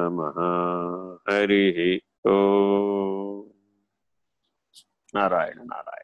నమ హరి ఓ నారాయణ నారాయణ